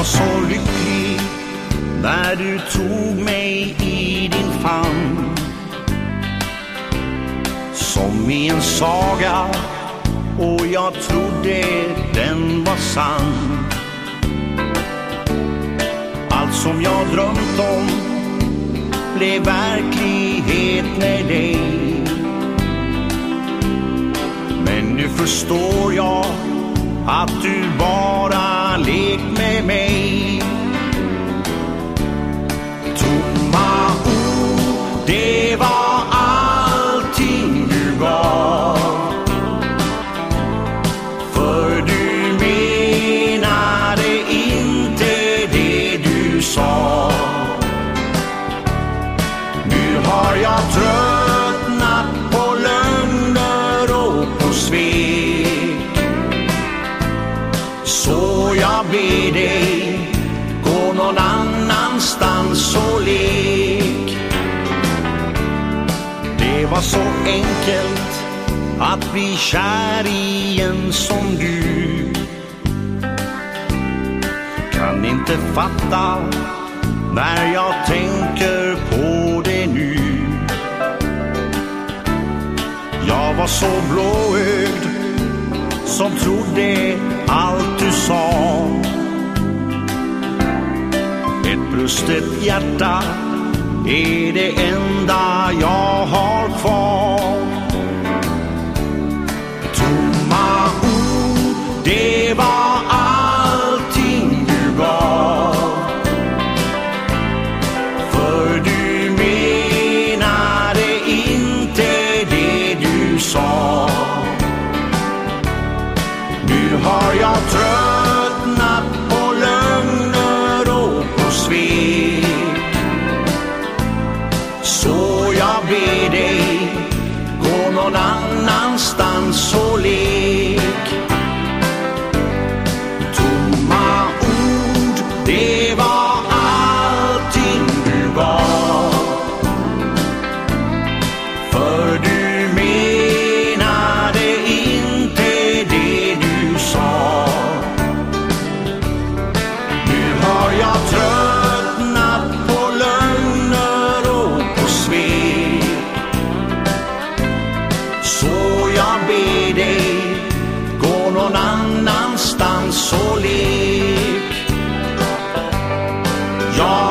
var så lycklig när du tog mig i din famn. Som i en saga och jag trodde den var sann. Allt som jag drömt om blev verklighet med dig. Men nu förstår Så jag ber dig, gå någon annanstans och lek. Det var så enkelt att bli kär i en som du. Kan inte fatta när jag tänker på det nu. Jag var så blåögd som trodde Just Ett hjärta är det enda jag har kvar. Tomma ord, det var allting du gav. För du menade inte det du sa. Nu har jag tröttnat annanstans dawn.